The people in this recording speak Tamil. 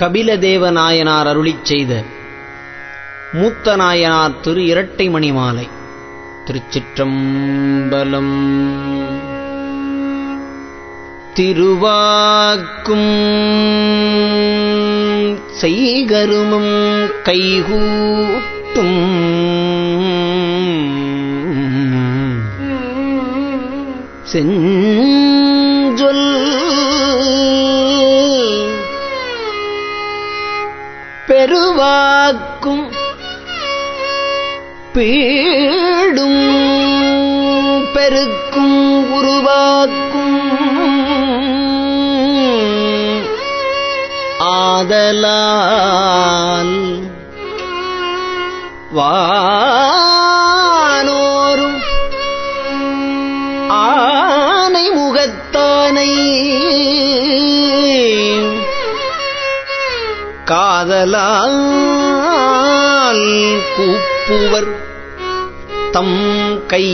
கபில தேவநாயனார் அருளிச் செய்த மூத்த நாயனார் திரு இரட்டை மணி மாலை திருச்சிற்றம்பலம். திருவாக்கும் செய்கருமம் கைகூட்டும். செஞ்சொல் பெருவாக்கும் பீடும் பெருக்கும் உருவாக்கும் ஆதலால் வானோரும் ஆனை முகத்தானை காதலால் கூப்புவர் தம் கை